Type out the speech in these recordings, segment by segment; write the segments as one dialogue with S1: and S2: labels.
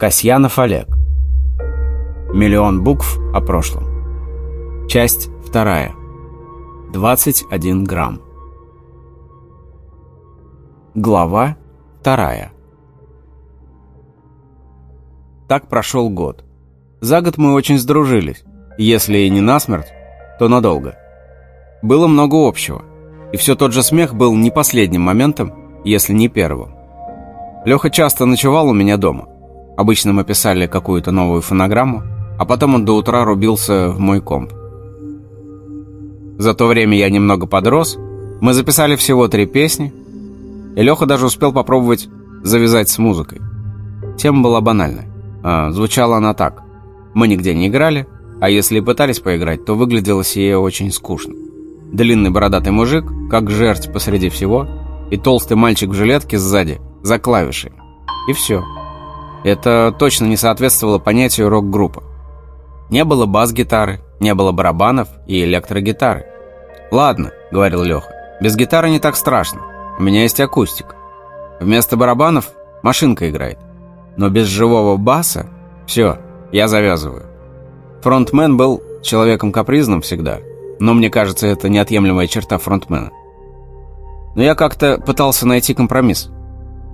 S1: Касьянов Олег. Миллион букв о прошлом. Часть вторая. 21 грамм. Глава вторая. Так прошел год. За год мы очень сдружились. Если и не насмерть, то надолго. Было много общего. И все тот же смех был не последним моментом, если не первым. Леха часто ночевал у меня дома. Обычно мы писали какую-то новую фонограмму, а потом он до утра рубился в мой комп. За то время я немного подрос, мы записали всего три песни, и Леха даже успел попробовать завязать с музыкой. Тема была банальная. А, звучала она так. Мы нигде не играли, а если и пытались поиграть, то выглядело сие очень скучно. Длинный бородатый мужик, как жерть посреди всего, и толстый мальчик в жилетке сзади, за клавишей. И все. Это точно не соответствовало понятию рок-группа. Не было бас-гитары, не было барабанов и электрогитары. «Ладно», — говорил Леха, — «без гитары не так страшно. У меня есть акустик. Вместо барабанов машинка играет. Но без живого баса все, я завязываю». Фронтмен был человеком капризным всегда, но мне кажется, это неотъемлемая черта фронтмена. Но я как-то пытался найти компромисс.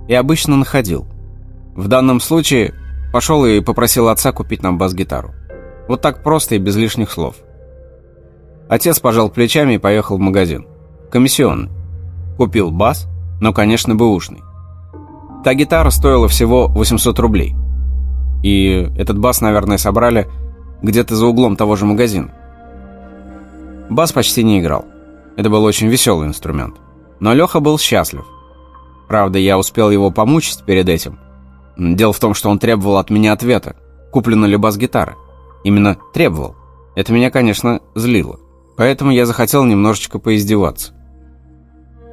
S1: И обычно находил. В данном случае пошел и попросил отца купить нам бас-гитару. Вот так просто и без лишних слов. Отец пожал плечами и поехал в магазин. Комиссионный. Купил бас, но, конечно, бэушный. Та гитара стоила всего 800 рублей. И этот бас, наверное, собрали где-то за углом того же магазина. Бас почти не играл. Это был очень веселый инструмент. Но Леха был счастлив. Правда, я успел его помучить перед этим, Дело в том, что он требовал от меня ответа, куплена ли бас-гитара. Именно требовал. Это меня, конечно, злило. Поэтому я захотел немножечко поиздеваться.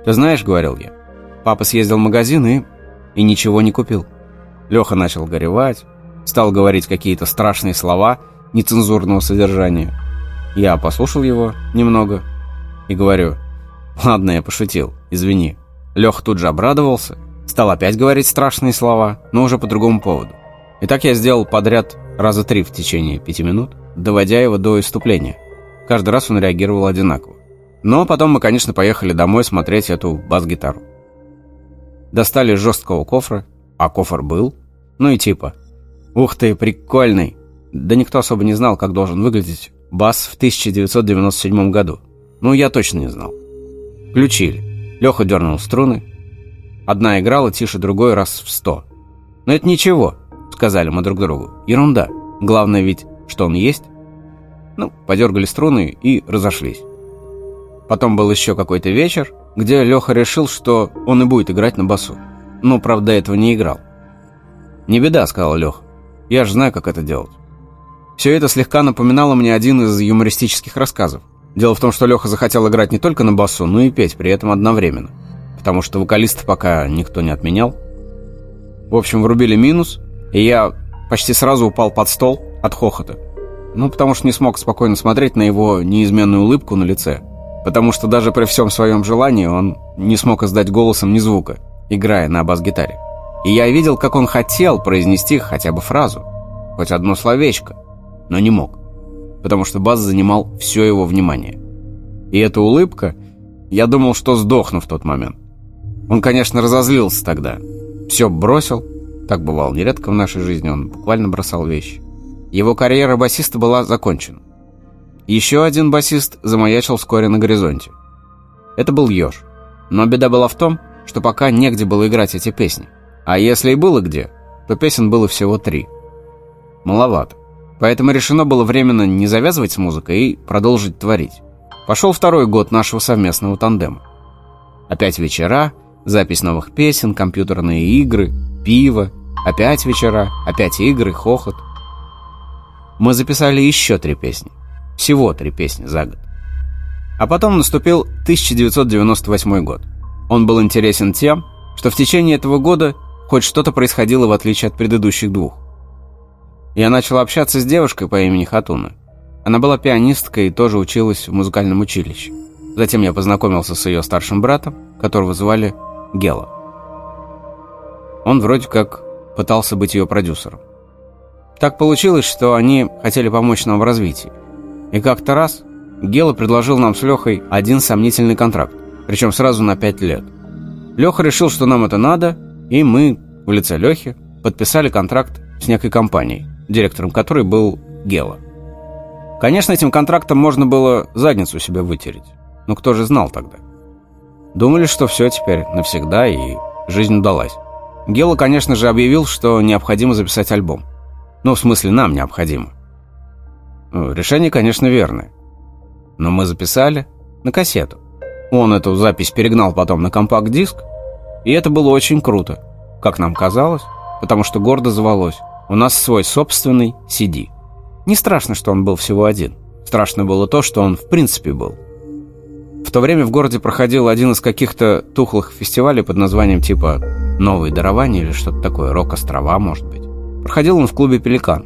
S1: «Ты знаешь, — говорил я, — папа съездил в магазин и... и ничего не купил». Леха начал горевать, стал говорить какие-то страшные слова нецензурного содержания. Я послушал его немного и говорю, «Ладно, я пошутил, извини». Леха тут же обрадовался Стал опять говорить страшные слова, но уже по другому поводу. И так я сделал подряд раза три в течение пяти минут, доводя его до иступления. Каждый раз он реагировал одинаково. Но потом мы, конечно, поехали домой смотреть эту бас-гитару. Достали жесткого кофра, а кофр был. Ну и типа, ух ты, прикольный. Да никто особо не знал, как должен выглядеть бас в 1997 году. Ну, я точно не знал. Включили. Леха дернул струны, Одна играла тише другой раз в сто. «Но это ничего», — сказали мы друг другу. «Ерунда. Главное ведь, что он есть». Ну, подергали струны и разошлись. Потом был еще какой-то вечер, где Леха решил, что он и будет играть на басу. Но, правда, этого не играл. «Не беда», — сказал Леха. «Я же знаю, как это делать». Все это слегка напоминало мне один из юмористических рассказов. Дело в том, что Леха захотел играть не только на басу, но и петь при этом одновременно потому что вокалиста пока никто не отменял. В общем, врубили минус, и я почти сразу упал под стол от хохота. Ну, потому что не смог спокойно смотреть на его неизменную улыбку на лице. Потому что даже при всем своем желании он не смог издать голосом ни звука, играя на бас-гитаре. И я видел, как он хотел произнести хотя бы фразу, хоть одно словечко, но не мог, потому что бас занимал все его внимание. И эта улыбка, я думал, что сдохну в тот момент. Он, конечно, разозлился тогда. Все бросил. Так бывало нередко в нашей жизни, он буквально бросал вещи. Его карьера басиста была закончена. Еще один басист замаячил вскоре на горизонте. Это был Ёж. Но беда была в том, что пока негде было играть эти песни. А если и было где, то песен было всего три. Маловато. Поэтому решено было временно не завязывать с музыкой и продолжить творить. Пошел второй год нашего совместного тандема. Опять вечера, Запись новых песен, компьютерные игры, пиво, опять вечера, опять игры, хохот. Мы записали еще три песни. Всего три песни за год. А потом наступил 1998 год. Он был интересен тем, что в течение этого года хоть что-то происходило в отличие от предыдущих двух. Я начал общаться с девушкой по имени Хатуна. Она была пианисткой и тоже училась в музыкальном училище. Затем я познакомился с ее старшим братом, которого звали Гела. Он вроде как пытался быть ее продюсером. Так получилось, что они хотели помочь нам в развитии. И как-то раз Гела предложил нам с Лехой один сомнительный контракт, причем сразу на пять лет. Леха решил, что нам это надо, и мы, в лице Лехи, подписали контракт с некой компанией, директором которой был Гела. Конечно, этим контрактом можно было задницу себе вытереть, но кто же знал тогда? Думали, что все теперь навсегда и жизнь удалась. Гела, конечно же, объявил, что необходимо записать альбом. Ну, в смысле, нам необходимо. Ну, решение, конечно, верное. Но мы записали на кассету. Он эту запись перегнал потом на компакт-диск, и это было очень круто, как нам казалось, потому что гордо звалось. У нас свой собственный CD. Не страшно, что он был всего один. Страшно было то, что он в принципе был. В то время в городе проходил один из каких-то тухлых фестивалей под названием типа «Новые дарования» или что-то такое, «Рок-острова», может быть. Проходил он в клубе «Пеликан».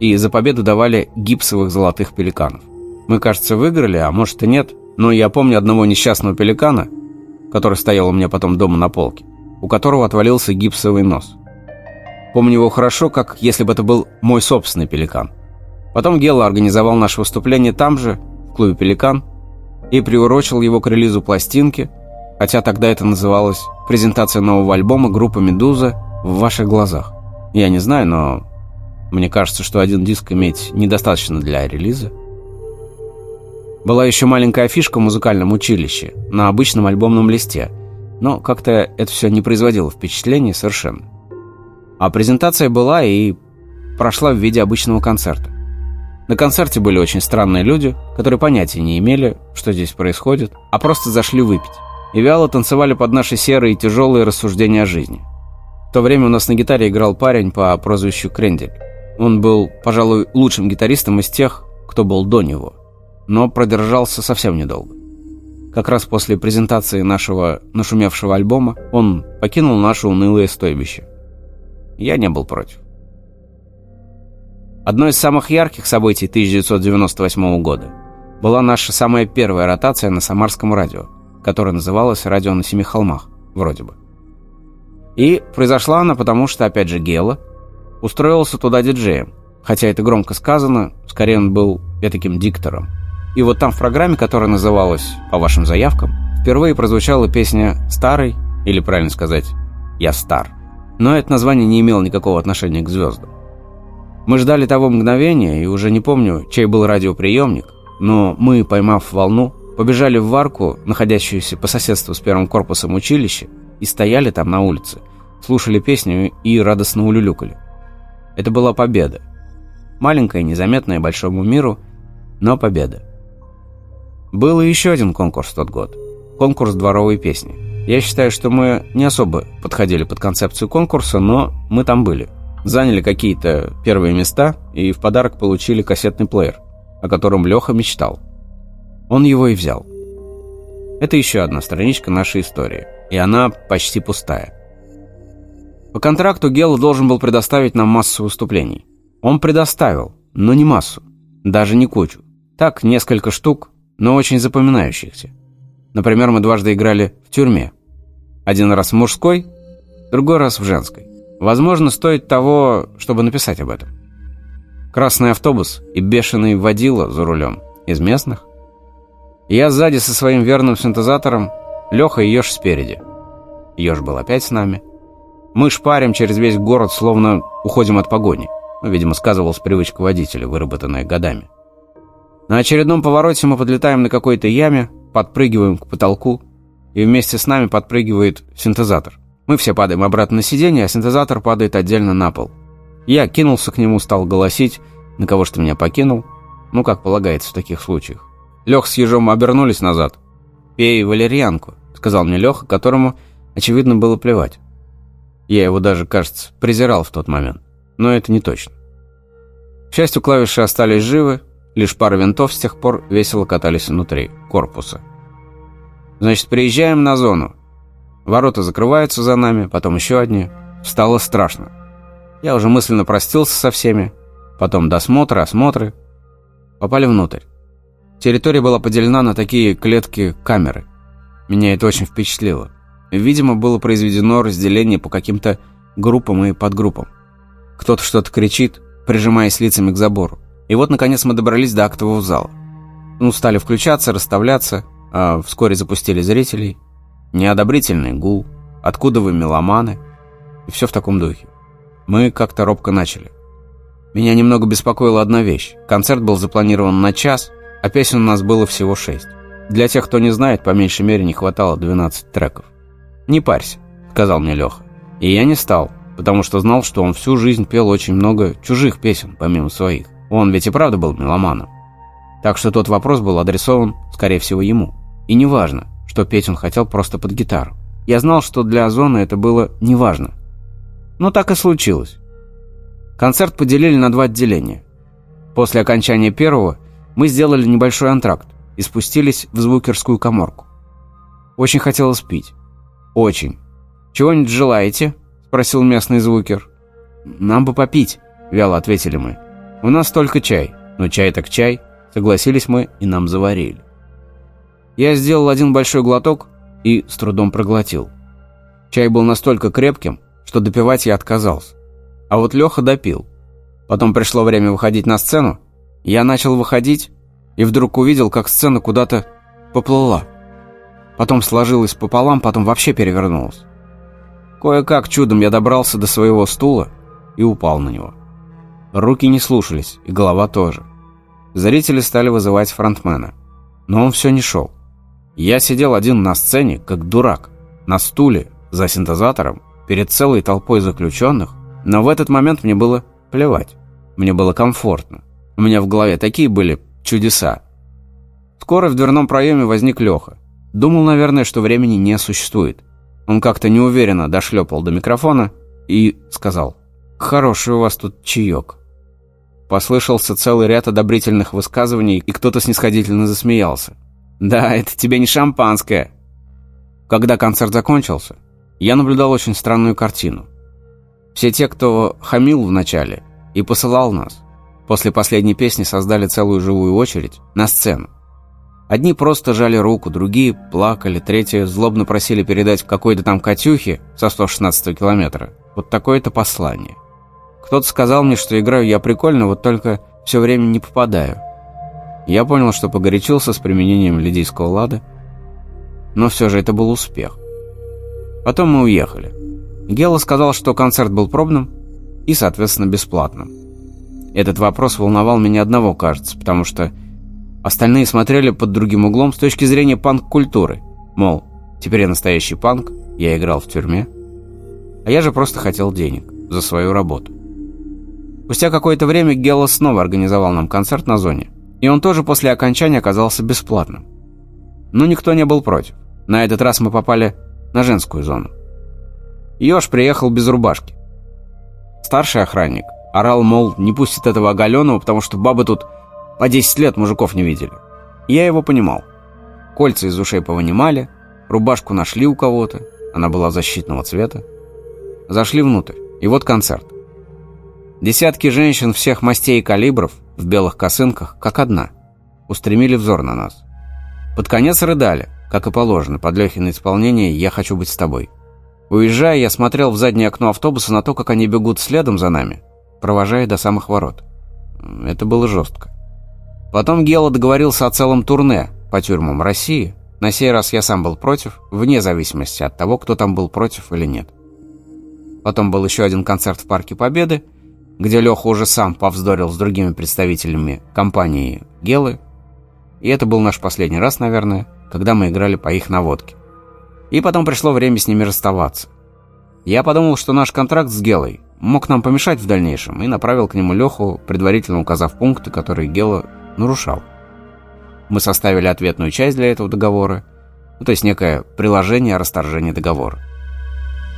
S1: И за победу давали гипсовых золотых пеликанов. Мы, кажется, выиграли, а может и нет, но я помню одного несчастного пеликана, который стоял у меня потом дома на полке, у которого отвалился гипсовый нос. Помню его хорошо, как если бы это был мой собственный пеликан. Потом Гела организовал наше выступление там же, в клубе «Пеликан», и приурочил его к релизу пластинки, хотя тогда это называлось «Презентация нового альбома группы «Медуза» в ваших глазах». Я не знаю, но мне кажется, что один диск иметь недостаточно для релиза. Была еще маленькая фишка в музыкальном училище, на обычном альбомном листе, но как-то это все не производило впечатления совершенно. А презентация была и прошла в виде обычного концерта. На концерте были очень странные люди, которые понятия не имели, что здесь происходит, а просто зашли выпить. И вяло танцевали под наши серые и тяжелые рассуждения о жизни. В то время у нас на гитаре играл парень по прозвищу Крендель. Он был, пожалуй, лучшим гитаристом из тех, кто был до него, но продержался совсем недолго. Как раз после презентации нашего нашумевшего альбома он покинул наше унылое стойбище. Я не был против. Одно из самых ярких событий 1998 года была наша самая первая ротация на Самарском радио, которая называлась «Радио на Семи холмах», вроде бы. И произошла она потому, что, опять же, Гела устроился туда диджеем, хотя это громко сказано, скорее он был таким диктором. И вот там в программе, которая называлась «По вашим заявкам», впервые прозвучала песня «Старый», или правильно сказать «Я стар». Но это название не имело никакого отношения к звездам. Мы ждали того мгновения, и уже не помню, чей был радиоприемник, но мы, поймав волну, побежали в варку, находящуюся по соседству с первым корпусом училища, и стояли там на улице, слушали песню и радостно улюлюкали. Это была победа. Маленькая, незаметная большому миру, но победа. Был и еще один конкурс в тот год. Конкурс дворовой песни. Я считаю, что мы не особо подходили под концепцию конкурса, но мы там были заняли какие-то первые места и в подарок получили кассетный плеер, о котором Леха мечтал. Он его и взял. Это еще одна страничка нашей истории, и она почти пустая. По контракту Гела должен был предоставить нам массу выступлений. Он предоставил, но не массу, даже не кучу. Так, несколько штук, но очень запоминающихся. Например, мы дважды играли в тюрьме. Один раз в мужской, другой раз в женской. Возможно, стоит того, чтобы написать об этом. Красный автобус и бешеный водила за рулем. Из местных. Я сзади со своим верным синтезатором, Леха и Еж спереди. Еж был опять с нами. Мы шпарим через весь город, словно уходим от погони. Ну, видимо, сказывалась привычка водителя, выработанная годами. На очередном повороте мы подлетаем на какой-то яме, подпрыгиваем к потолку, и вместе с нами подпрыгивает синтезатор. Мы все падаем обратно на сиденье, а синтезатор падает отдельно на пол. Я кинулся к нему, стал голосить, на кого что меня покинул. Ну, как полагается в таких случаях. Лех с ежом обернулись назад. «Пей валерьянку», — сказал мне Леха, которому, очевидно, было плевать. Я его даже, кажется, презирал в тот момент. Но это не точно. К счастью, клавиши остались живы, лишь пара винтов с тех пор весело катались внутри корпуса. «Значит, приезжаем на зону. Ворота закрываются за нами, потом еще одни. Стало страшно. Я уже мысленно простился со всеми. Потом досмотры, осмотры. Попали внутрь. Территория была поделена на такие клетки-камеры. Меня это очень впечатлило. Видимо, было произведено разделение по каким-то группам и подгруппам. Кто-то что-то кричит, прижимаясь лицами к забору. И вот, наконец, мы добрались до актового зала. Ну, стали включаться, расставляться, а вскоре запустили зрителей. Неодобрительный гул. Откуда вы, меломаны? И все в таком духе. Мы как-то робко начали. Меня немного беспокоила одна вещь. Концерт был запланирован на час, а песен у нас было всего шесть. Для тех, кто не знает, по меньшей мере не хватало 12 треков. «Не парься», — сказал мне Леха. И я не стал, потому что знал, что он всю жизнь пел очень много чужих песен, помимо своих. Он ведь и правда был меломаном. Так что тот вопрос был адресован, скорее всего, ему. И неважно, что петь он хотел просто под гитару. Я знал, что для Озона это было неважно. Но так и случилось. Концерт поделили на два отделения. После окончания первого мы сделали небольшой антракт и спустились в звукерскую коморку. Очень хотелось пить. Очень. «Чего-нибудь желаете?» – спросил местный звукер. «Нам бы попить», – вяло ответили мы. «У нас только чай». «Ну, чай так чай», – согласились мы и нам заварили. Я сделал один большой глоток и с трудом проглотил. Чай был настолько крепким, что допивать я отказался. А вот Леха допил. Потом пришло время выходить на сцену. Я начал выходить и вдруг увидел, как сцена куда-то поплыла. Потом сложилась пополам, потом вообще перевернулась. Кое-как чудом я добрался до своего стула и упал на него. Руки не слушались, и голова тоже. Зрители стали вызывать фронтмена. Но он все не шел. Я сидел один на сцене, как дурак, на стуле, за синтезатором, перед целой толпой заключенных, но в этот момент мне было плевать. Мне было комфортно. У меня в голове такие были чудеса. Скоро в дверном проеме возник Леха. Думал, наверное, что времени не существует. Он как-то неуверенно дошлепал до микрофона и сказал «Хороший у вас тут чаек». Послышался целый ряд одобрительных высказываний, и кто-то снисходительно засмеялся. «Да, это тебе не шампанское». Когда концерт закончился, я наблюдал очень странную картину. Все те, кто хамил вначале и посылал нас, после последней песни создали целую живую очередь на сцену. Одни просто жали руку, другие плакали, третьи злобно просили передать какой-то там Катюхе со 116 километра вот такое-то послание. Кто-то сказал мне, что играю я прикольно, вот только все время не попадаю. Я понял, что погорячился с применением лидийского лада, но все же это был успех. Потом мы уехали. Гела сказал, что концерт был пробным и, соответственно, бесплатным. Этот вопрос волновал меня одного, кажется, потому что Остальные смотрели под другим углом с точки зрения панк-культуры. Мол, теперь я настоящий панк, я играл в тюрьме. А я же просто хотел денег за свою работу. Спустя какое-то время Гелла снова организовал нам концерт на зоне. И он тоже после окончания оказался бесплатным. Но никто не был против. На этот раз мы попали на женскую зону. Ёж приехал без рубашки. Старший охранник орал, мол, не пустит этого оголенного, потому что бабы тут по 10 лет мужиков не видели. Я его понимал. Кольца из ушей повынимали, рубашку нашли у кого-то, она была защитного цвета. Зашли внутрь, и вот концерт. Десятки женщин всех мастей и калибров в белых косынках, как одна, устремили взор на нас. Под конец рыдали, как и положено, под Лехино исполнение «Я хочу быть с тобой». Уезжая, я смотрел в заднее окно автобуса на то, как они бегут следом за нами, провожая до самых ворот. Это было жестко. Потом Гелла договорился о целом турне по тюрьмам России. На сей раз я сам был против, вне зависимости от того, кто там был против или нет. Потом был еще один концерт в Парке Победы, где Леха уже сам повздорил с другими представителями компании Гелы. И это был наш последний раз, наверное, когда мы играли по их наводке. И потом пришло время с ними расставаться. Я подумал, что наш контракт с Гелой мог нам помешать в дальнейшем, и направил к нему Леху, предварительно указав пункты, которые Гела нарушал. Мы составили ответную часть для этого договора, ну, то есть некое приложение о расторжении договора.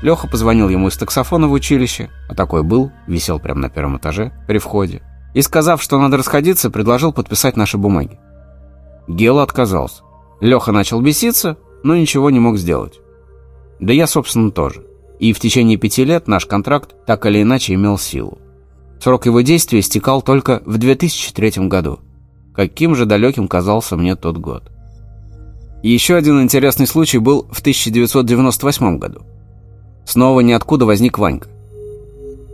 S1: Леха позвонил ему из таксофона в училище, а такой был, висел прямо на первом этаже, при входе, и, сказав, что надо расходиться, предложил подписать наши бумаги. Гела отказался. Леха начал беситься, но ничего не мог сделать. Да я, собственно, тоже. И в течение пяти лет наш контракт так или иначе имел силу. Срок его действия истекал только в 2003 году каким же далеким казался мне тот год. еще один интересный случай был в 1998 году. Снова ниоткуда возник Ванька.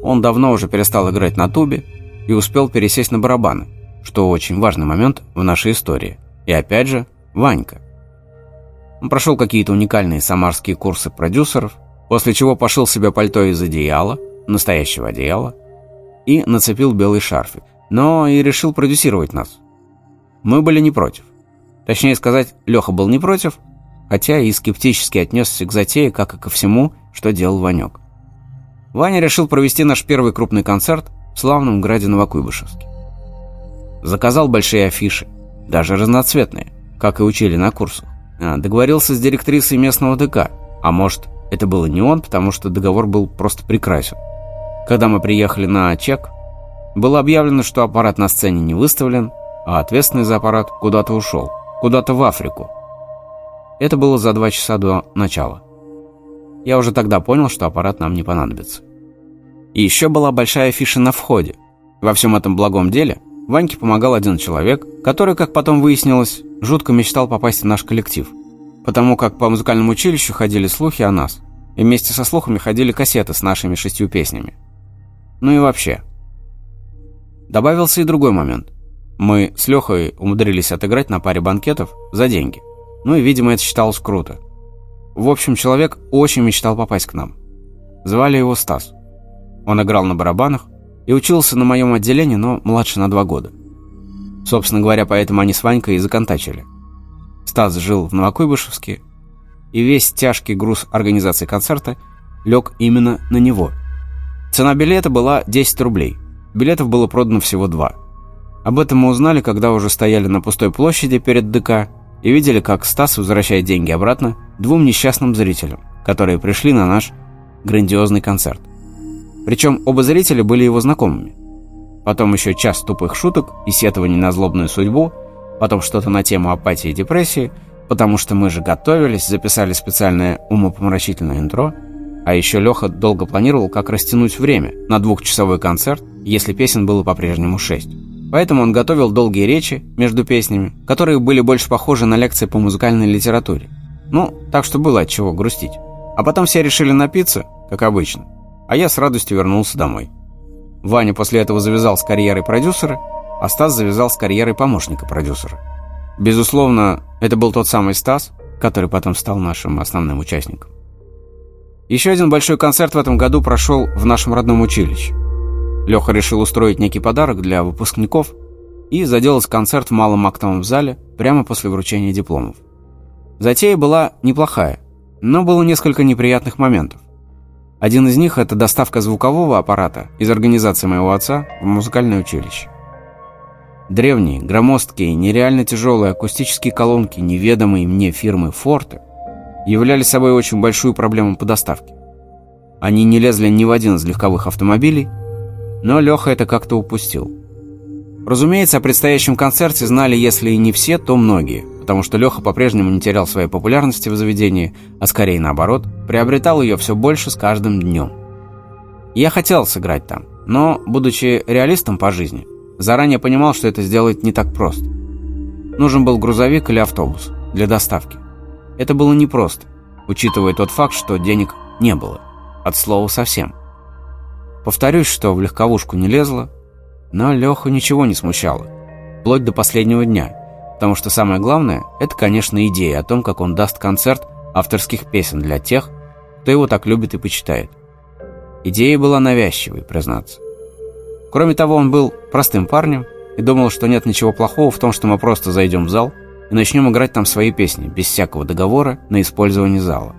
S1: Он давно уже перестал играть на тубе, и успел пересесть на барабаны, что очень важный момент в нашей истории. И опять же, Ванька. Он прошел какие-то уникальные самарские курсы продюсеров, после чего пошил себе пальто из одеяла, настоящего одеяла, и нацепил белый шарфик, но и решил продюсировать нас. Мы были не против. Точнее сказать, Леха был не против, хотя и скептически отнесся к затее, как и ко всему, что делал Ванек. Ваня решил провести наш первый крупный концерт в славном граде Новокуйбышевске. Заказал большие афиши, даже разноцветные, как и учили на курсах. А, договорился с директрисой местного ДК, а может, это было не он, потому что договор был просто прекрасен. Когда мы приехали на чек, было объявлено, что аппарат на сцене не выставлен, а ответственный за аппарат куда-то ушел, куда-то в Африку. Это было за два часа до начала. Я уже тогда понял, что аппарат нам не понадобится. И еще была большая афиша на входе. Во всем этом благом деле Ваньке помогал один человек, который, как потом выяснилось, жутко мечтал попасть в наш коллектив. Потому как по музыкальному училищу ходили слухи о нас, и вместе со слухами ходили кассеты с нашими шестью песнями. Ну и вообще. Добавился и другой момент. Мы с Лехой умудрились отыграть на паре банкетов за деньги. Ну и, видимо, это считалось круто. В общем, человек очень мечтал попасть к нам. Звали его Стас. Он играл на барабанах и учился на моем отделении, но младше на два года. Собственно говоря, поэтому они с Ванькой и законтачили. Стас жил в Новокуйбышевске, и весь тяжкий груз организации концерта лег именно на него. Цена билета была 10 рублей. Билетов было продано всего два. Об этом мы узнали, когда уже стояли на пустой площади перед ДК и видели, как Стас возвращает деньги обратно двум несчастным зрителям, которые пришли на наш грандиозный концерт. Причем оба зрителя были его знакомыми. Потом еще час тупых шуток и сетований на злобную судьбу, потом что-то на тему апатии и депрессии, потому что мы же готовились, записали специальное умопомрачительное интро, а еще Леха долго планировал, как растянуть время на двухчасовой концерт, если песен было по-прежнему шесть. Поэтому он готовил долгие речи между песнями, которые были больше похожи на лекции по музыкальной литературе. Ну, так что было от чего грустить. А потом все решили напиться, как обычно. А я с радостью вернулся домой. Ваня после этого завязал с карьерой продюсера, а Стас завязал с карьерой помощника продюсера. Безусловно, это был тот самый Стас, который потом стал нашим основным участником. Еще один большой концерт в этом году прошел в нашем родном училище. Леха решил устроить некий подарок для выпускников и заделать концерт в малом актовом зале прямо после вручения дипломов. Затея была неплохая, но было несколько неприятных моментов. Один из них – это доставка звукового аппарата из организации моего отца в музыкальное училище. Древние, громоздкие, нереально тяжелые акустические колонки неведомой мне фирмы «Форте» являли собой очень большую проблему по доставке. Они не лезли ни в один из легковых автомобилей, но Леха это как-то упустил. Разумеется, о предстоящем концерте знали, если и не все, то многие, потому что Леха по-прежнему не терял своей популярности в заведении, а скорее наоборот, приобретал ее все больше с каждым днем. Я хотел сыграть там, но, будучи реалистом по жизни, заранее понимал, что это сделать не так просто. Нужен был грузовик или автобус для доставки. Это было непросто, учитывая тот факт, что денег не было. От слова совсем. Повторюсь, что в легковушку не лезло, но Леху ничего не смущало. Вплоть до последнего дня. Потому что самое главное, это, конечно, идея о том, как он даст концерт авторских песен для тех, кто его так любит и почитает. Идея была навязчивой, признаться. Кроме того, он был простым парнем и думал, что нет ничего плохого в том, что мы просто зайдем в зал и начнем играть там свои песни, без всякого договора на использование зала.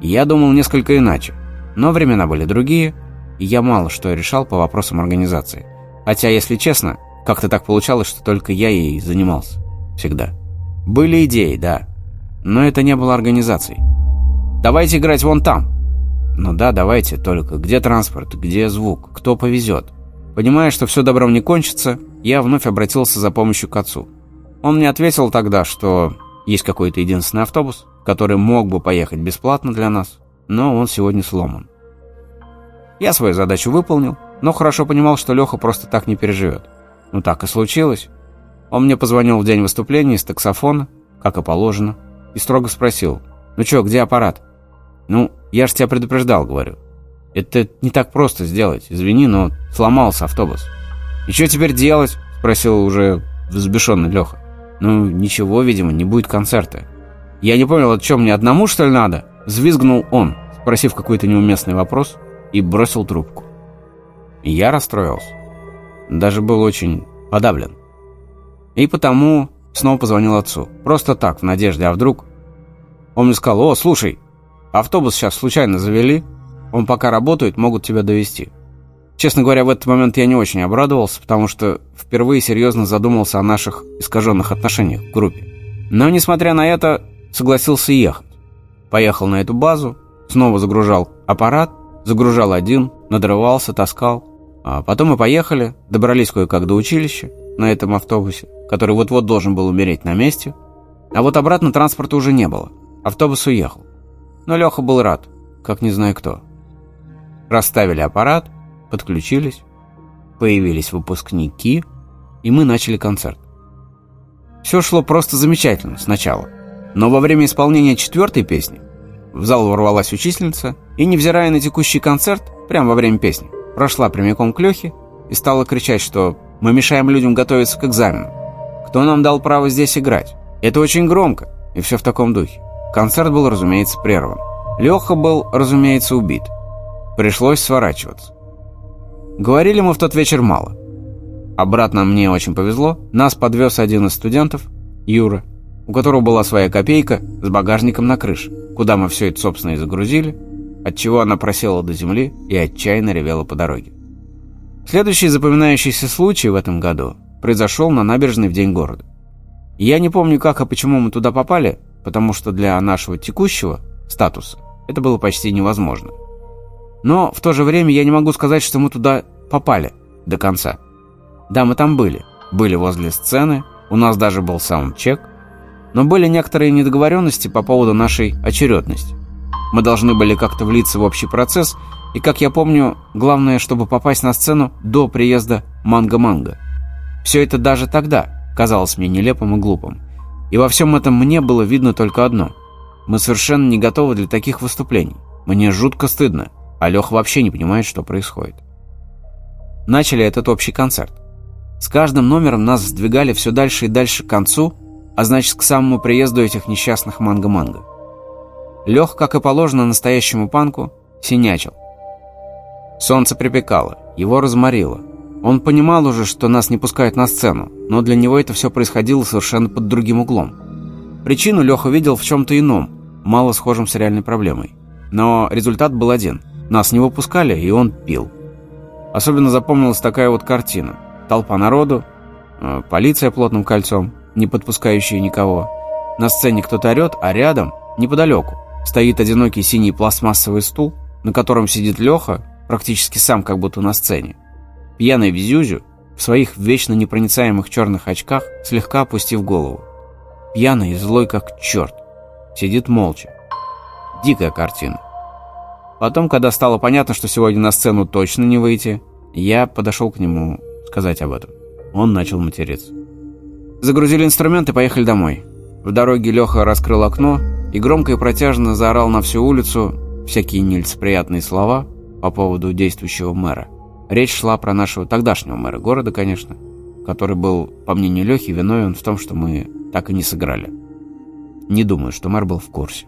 S1: Я думал несколько иначе, но времена были другие – и я мало что решал по вопросам организации. Хотя, если честно, как-то так получалось, что только я ей занимался. Всегда. Были идеи, да. Но это не было организацией. «Давайте играть вон там!» «Ну да, давайте, только где транспорт, где звук, кто повезет?» Понимая, что все добром не кончится, я вновь обратился за помощью к отцу. Он мне ответил тогда, что есть какой-то единственный автобус, который мог бы поехать бесплатно для нас, но он сегодня сломан. Я свою задачу выполнил, но хорошо понимал, что Леха просто так не переживет. Ну так и случилось. Он мне позвонил в день выступления из таксофона, как и положено, и строго спросил, «Ну чё, где аппарат?» «Ну, я же тебя предупреждал», — говорю. «Это не так просто сделать, извини, но сломался автобус». «И что теперь делать?» — спросил уже взбешенный Леха. «Ну, ничего, видимо, не будет концерта». «Я не понял, от чем мне одному, что ли, надо?» — взвизгнул он, спросив какой-то неуместный вопрос, и бросил трубку. Я расстроился. Даже был очень подавлен. И потому снова позвонил отцу. Просто так, в надежде, а вдруг... Он мне сказал, «О, слушай, автобус сейчас случайно завели, он пока работает, могут тебя довести Честно говоря, в этот момент я не очень обрадовался, потому что впервые серьезно задумался о наших искаженных отношениях в группе. Но, несмотря на это, согласился ехать. Поехал на эту базу, снова загружал аппарат, загружал один, надрывался, таскал. А потом мы поехали, добрались кое-как до училища на этом автобусе, который вот-вот должен был умереть на месте. А вот обратно транспорта уже не было. Автобус уехал. Но Леха был рад, как не знаю кто. Расставили аппарат, подключились, появились выпускники, и мы начали концерт. Все шло просто замечательно сначала. Но во время исполнения четвертой песни в зал ворвалась учительница и, невзирая на текущий концерт, прямо во время песни, прошла прямиком к Лехе и стала кричать, что «мы мешаем людям готовиться к экзамену». Кто нам дал право здесь играть? Это очень громко, и все в таком духе. Концерт был, разумеется, прерван. Леха был, разумеется, убит. Пришлось сворачиваться. Говорили мы в тот вечер мало. Обратно мне очень повезло. Нас подвез один из студентов, Юра, у которого была своя копейка с багажником на крыше, куда мы все это, собственно, и загрузили, отчего она просела до земли и отчаянно ревела по дороге. Следующий запоминающийся случай в этом году произошел на набережной в день города. Я не помню, как и почему мы туда попали, потому что для нашего текущего статуса это было почти невозможно. Но в то же время я не могу сказать, что мы туда попали до конца. Да, мы там были. Были возле сцены, у нас даже был саундчек. Но были некоторые недоговоренности по поводу нашей очередности. Мы должны были как-то влиться в общий процесс, и, как я помню, главное, чтобы попасть на сцену до приезда Манго-Манго. Все это даже тогда казалось мне нелепым и глупым. И во всем этом мне было видно только одно. Мы совершенно не готовы для таких выступлений. Мне жутко стыдно а Лех вообще не понимает, что происходит. Начали этот общий концерт. С каждым номером нас сдвигали все дальше и дальше к концу, а значит, к самому приезду этих несчастных манго-манго. Лех, как и положено настоящему панку, синячил. Солнце припекало, его разморило. Он понимал уже, что нас не пускают на сцену, но для него это все происходило совершенно под другим углом. Причину Леха видел в чем-то ином, мало схожем с реальной проблемой. Но результат был один – нас не выпускали, и он пил. Особенно запомнилась такая вот картина. Толпа народу, э, полиция плотным кольцом, не подпускающая никого. На сцене кто-то орет, а рядом, неподалеку, стоит одинокий синий пластмассовый стул, на котором сидит Леха, практически сам как будто на сцене. Пьяный в зюзю, в своих вечно непроницаемых черных очках, слегка опустив голову. Пьяный и злой как черт. Сидит молча. Дикая картина. Потом, когда стало понятно, что сегодня на сцену точно не выйти, я подошел к нему сказать об этом. Он начал материться. Загрузили инструменты и поехали домой. В дороге Леха раскрыл окно и громко и протяжно заорал на всю улицу всякие нелицеприятные слова по поводу действующего мэра. Речь шла про нашего тогдашнего мэра города, конечно, который был, по мнению Лехи, виновен в том, что мы так и не сыграли. Не думаю, что мэр был в курсе.